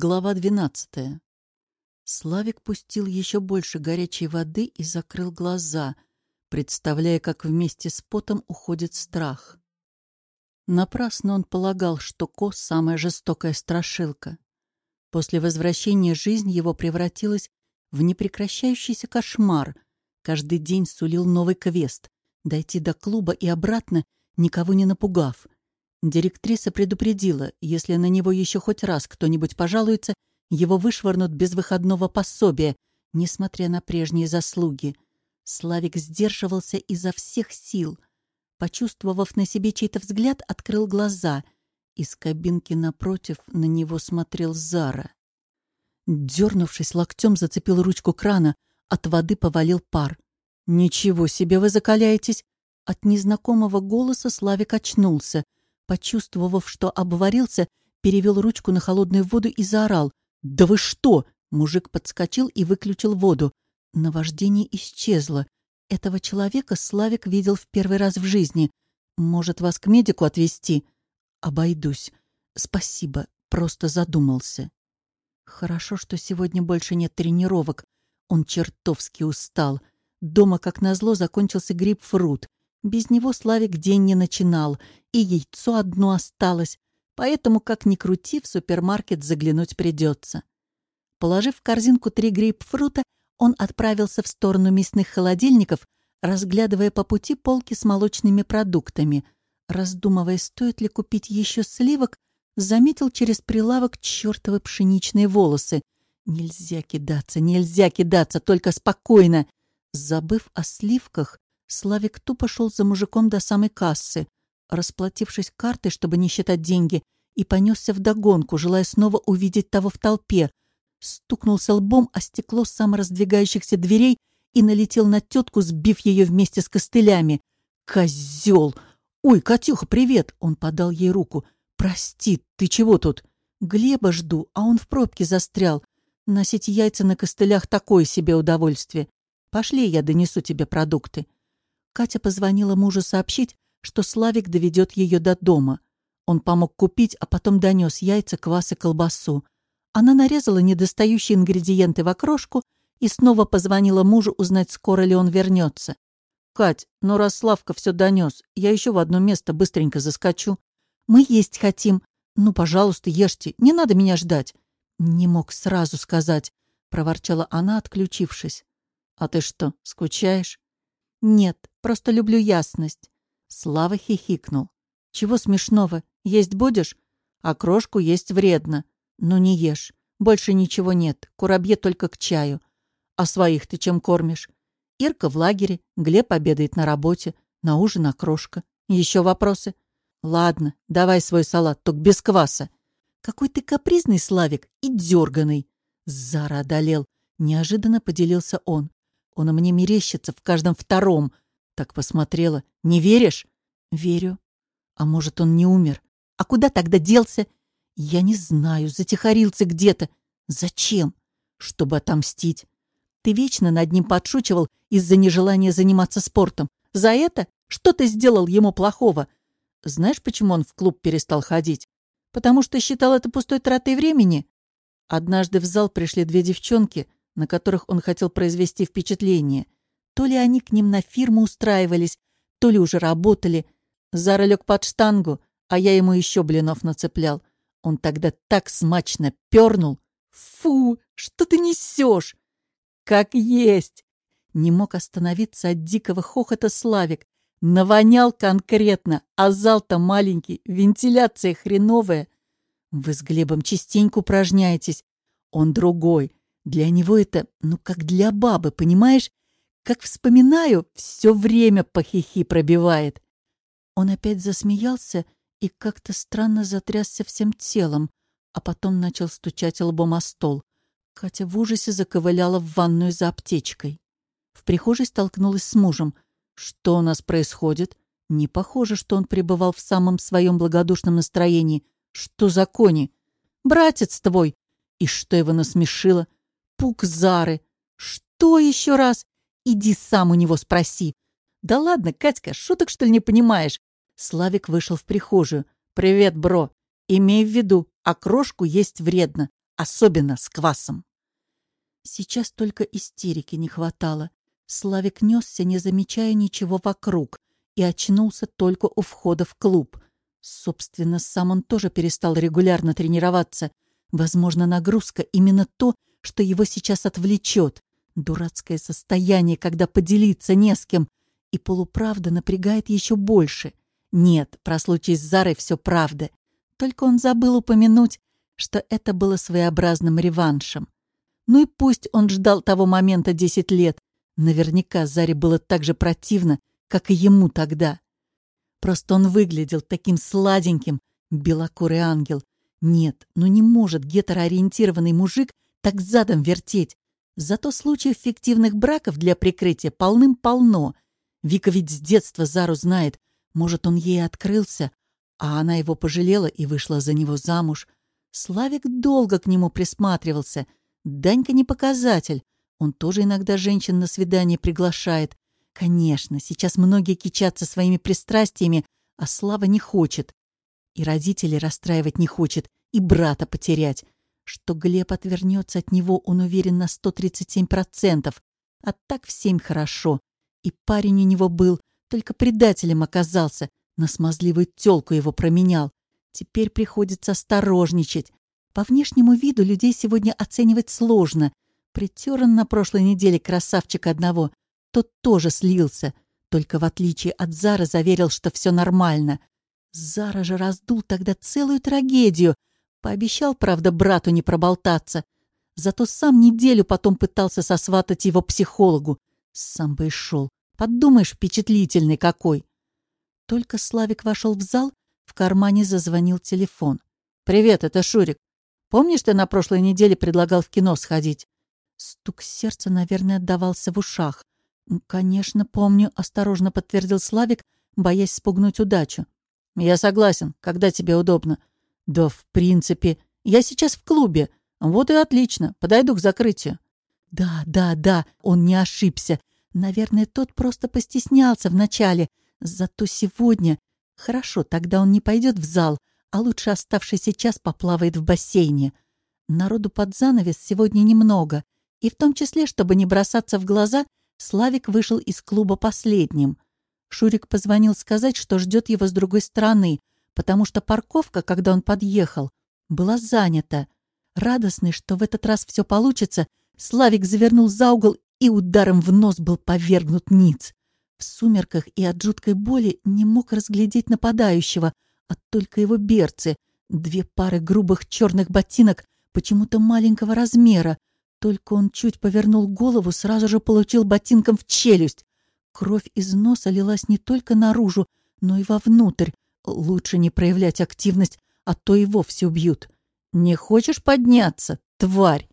Глава двенадцатая. Славик пустил еще больше горячей воды и закрыл глаза, представляя, как вместе с потом уходит страх. Напрасно он полагал, что Ко — самая жестокая страшилка. После возвращения жизнь его превратилась в непрекращающийся кошмар. Каждый день сулил новый квест — дойти до клуба и обратно, никого не напугав — Директриса предупредила, если на него еще хоть раз кто-нибудь пожалуется, его вышвырнут без выходного пособия, несмотря на прежние заслуги. Славик сдерживался изо всех сил. Почувствовав на себе чей-то взгляд, открыл глаза. Из кабинки напротив на него смотрел Зара. Дернувшись, локтем зацепил ручку крана, от воды повалил пар. «Ничего себе вы закаляетесь!» От незнакомого голоса Славик очнулся — Почувствовав, что обварился, перевел ручку на холодную воду и заорал. «Да вы что?» Мужик подскочил и выключил воду. Наваждение исчезло. Этого человека Славик видел в первый раз в жизни. «Может, вас к медику отвезти?» «Обойдусь. Спасибо. Просто задумался». Хорошо, что сегодня больше нет тренировок. Он чертовски устал. Дома, как назло, закончился гриб-фрут. Без него Славик день не начинал, и яйцо одно осталось, поэтому, как ни крути, в супермаркет заглянуть придется. Положив в корзинку три грейпфрута, он отправился в сторону мясных холодильников, разглядывая по пути полки с молочными продуктами. Раздумывая, стоит ли купить еще сливок, заметил через прилавок чертовы пшеничные волосы. Нельзя кидаться, нельзя кидаться, только спокойно. Забыв о сливках, Славик тупо шел за мужиком до самой кассы, расплатившись картой, чтобы не считать деньги, и понесся вдогонку, желая снова увидеть того в толпе. Стукнулся лбом о стекло самораздвигающихся дверей и налетел на тетку, сбив ее вместе с костылями. «Козел! Ой, Катюха, привет!» Он подал ей руку. «Прости, ты чего тут?» «Глеба жду, а он в пробке застрял. Носить яйца на костылях — такое себе удовольствие. Пошли, я донесу тебе продукты». Катя позвонила мужу сообщить, что Славик доведет ее до дома. Он помог купить, а потом донес яйца, квас и колбасу. Она нарезала недостающие ингредиенты в окрошку и снова позвонила мужу узнать, скоро ли он вернется. «Кать, ну раз Славка все донес, я еще в одно место быстренько заскочу. Мы есть хотим. Ну, пожалуйста, ешьте, не надо меня ждать». «Не мог сразу сказать», — проворчала она, отключившись. «А ты что, скучаешь?» «Нет, просто люблю ясность». Слава хихикнул. «Чего смешного? Есть будешь? А крошку есть вредно. Ну не ешь. Больше ничего нет. Курабье только к чаю. А своих ты чем кормишь? Ирка в лагере, Глеб обедает на работе, на ужин окрошка. Еще вопросы? Ладно, давай свой салат, только без кваса. Какой ты капризный, Славик, и дерганый. Зара одолел. Неожиданно поделился он. Он мне мерещится в каждом втором. Так посмотрела. Не веришь? Верю. А может, он не умер? А куда тогда делся? Я не знаю. Затихарился где-то. Зачем? Чтобы отомстить. Ты вечно над ним подшучивал из-за нежелания заниматься спортом. За это? Что ты сделал ему плохого? Знаешь, почему он в клуб перестал ходить? Потому что считал это пустой тратой времени? Однажды в зал пришли две девчонки — на которых он хотел произвести впечатление. То ли они к ним на фирму устраивались, то ли уже работали. Зара лег под штангу, а я ему еще блинов нацеплял. Он тогда так смачно пернул. «Фу, что ты несешь?» «Как есть!» Не мог остановиться от дикого хохота Славик. Навонял конкретно, а зал-то маленький, вентиляция хреновая. Вы с Глебом частенько упражняетесь. Он другой, для него это, ну, как для бабы, понимаешь? Как вспоминаю, все время по хихи пробивает. Он опять засмеялся и как-то странно затрясся всем телом, а потом начал стучать лбом о стол. Катя в ужасе заковыляла в ванную за аптечкой. В прихожей столкнулась с мужем. Что у нас происходит? Не похоже, что он пребывал в самом своем благодушном настроении. Что за кони? Братец твой! И что его насмешило? Пук Зары. Что еще раз? Иди сам у него спроси. Да ладно, Катька, шуток что ли не понимаешь? Славик вышел в прихожую. Привет, бро. Имей в виду, окрошку есть вредно. особенно с квасом. Сейчас только истерики не хватало. Славик несся, не замечая ничего вокруг, и очнулся только у входа в клуб. Собственно, сам он тоже перестал регулярно тренироваться. Возможно, нагрузка именно то, что его сейчас отвлечет. Дурацкое состояние, когда поделиться не с кем. И полуправда напрягает еще больше. Нет, про случай с Зарой все правда. Только он забыл упомянуть, что это было своеобразным реваншем. Ну и пусть он ждал того момента десять лет. Наверняка Заре было так же противно, как и ему тогда. Просто он выглядел таким сладеньким, белокурый ангел. Нет, ну не может гетероориентированный мужик так задом вертеть. Зато случаев фиктивных браков для прикрытия полным-полно. Вика ведь с детства Зару знает. Может, он ей открылся, а она его пожалела и вышла за него замуж. Славик долго к нему присматривался. Данька не показатель. Он тоже иногда женщин на свидание приглашает. Конечно, сейчас многие кичатся своими пристрастиями, а Слава не хочет. И родителей расстраивать не хочет, и брата потерять. Что Глеб отвернется от него, он уверен на 137%. А так всем хорошо. И парень у него был, только предателем оказался. На смазливую тёлку его променял. Теперь приходится осторожничать. По внешнему виду людей сегодня оценивать сложно. Притер он на прошлой неделе красавчика одного. Тот тоже слился. Только в отличие от Зары заверил, что все нормально. Зара же раздул тогда целую трагедию. Пообещал, правда, брату не проболтаться. Зато сам неделю потом пытался сосватать его психологу. Сам бы и шел. Подумаешь, впечатлительный какой. Только Славик вошел в зал, в кармане зазвонил телефон. «Привет, это Шурик. Помнишь, ты на прошлой неделе предлагал в кино сходить?» Стук сердца, наверное, отдавался в ушах. «Конечно, помню», — осторожно подтвердил Славик, боясь спугнуть удачу. «Я согласен, когда тебе удобно». «Да, в принципе. Я сейчас в клубе. Вот и отлично. Подойду к закрытию». «Да, да, да, он не ошибся. Наверное, тот просто постеснялся вначале. Зато сегодня... Хорошо, тогда он не пойдет в зал, а лучше оставшийся час поплавает в бассейне. Народу под занавес сегодня немного. И в том числе, чтобы не бросаться в глаза, Славик вышел из клуба последним. Шурик позвонил сказать, что ждет его с другой стороны, потому что парковка, когда он подъехал, была занята. Радостный, что в этот раз все получится, Славик завернул за угол и ударом в нос был повергнут ниц. В сумерках и от жуткой боли не мог разглядеть нападающего, а только его берцы, две пары грубых черных ботинок почему-то маленького размера. Только он чуть повернул голову, сразу же получил ботинком в челюсть. Кровь из носа лилась не только наружу, но и вовнутрь. Лучше не проявлять активность, а то и вовсе убьют. «Не хочешь подняться, тварь?»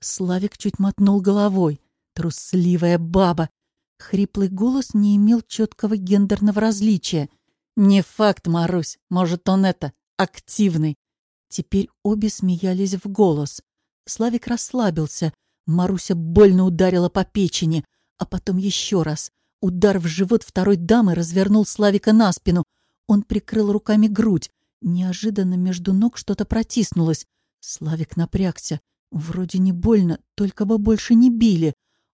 Славик чуть мотнул головой. Трусливая баба. Хриплый голос не имел четкого гендерного различия. «Не факт, Марусь. Может, он это, активный». Теперь обе смеялись в голос. Славик расслабился. Маруся больно ударила по печени, а потом еще раз. Удар в живот второй дамы развернул Славика на спину. Он прикрыл руками грудь. Неожиданно между ног что-то протиснулось. Славик напрягся. Вроде не больно, только бы больше не били.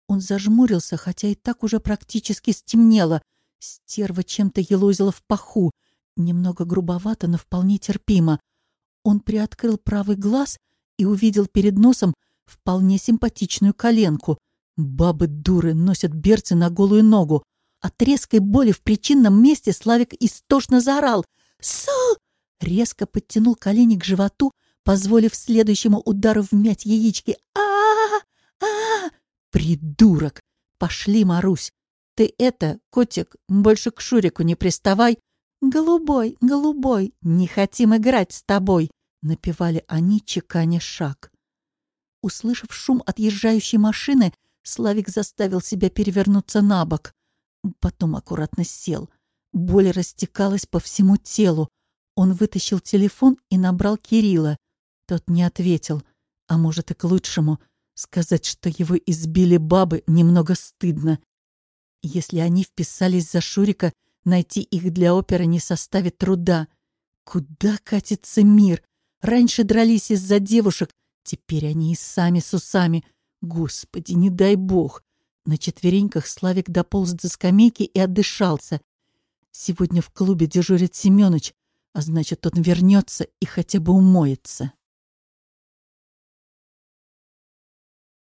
Он зажмурился, хотя и так уже практически стемнело. Стерва чем-то елозила в паху. Немного грубовато, но вполне терпимо. Он приоткрыл правый глаз и увидел перед носом вполне симпатичную коленку. Бабы-дуры носят берцы на голую ногу. От резкой боли в причинном месте Славик истошно заорал. «Су!» Резко подтянул колени к животу, позволив следующему удару вмять яички. а а а! «Придурок! Пошли, Марусь! Ты это, котик, больше к Шурику не приставай!» «Голубой, голубой, не хотим играть с тобой!» — напевали они, чеканя шаг. Услышав шум отъезжающей машины, Славик заставил себя перевернуться на бок. Потом аккуратно сел. Боль растекалась по всему телу. Он вытащил телефон и набрал Кирилла. Тот не ответил. А может и к лучшему — Сказать, что его избили бабы, немного стыдно. Если они вписались за Шурика, найти их для оперы не составит труда. Куда катится мир? Раньше дрались из-за девушек, Теперь они и сами с усами. Господи, не дай бог. На четвереньках Славик дополз до скамейки и отдышался. Сегодня в клубе дежурит Семёныч, а значит, он вернется и хотя бы умоется.